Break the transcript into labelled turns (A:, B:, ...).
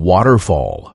A: waterfall.